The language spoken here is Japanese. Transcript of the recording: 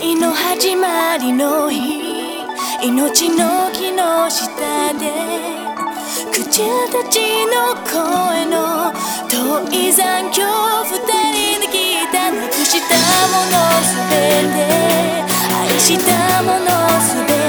愛の始まりの日。命の木の下で口たちの声の遠い残響二人で聞いた。なくしたものすべて愛したものすべて。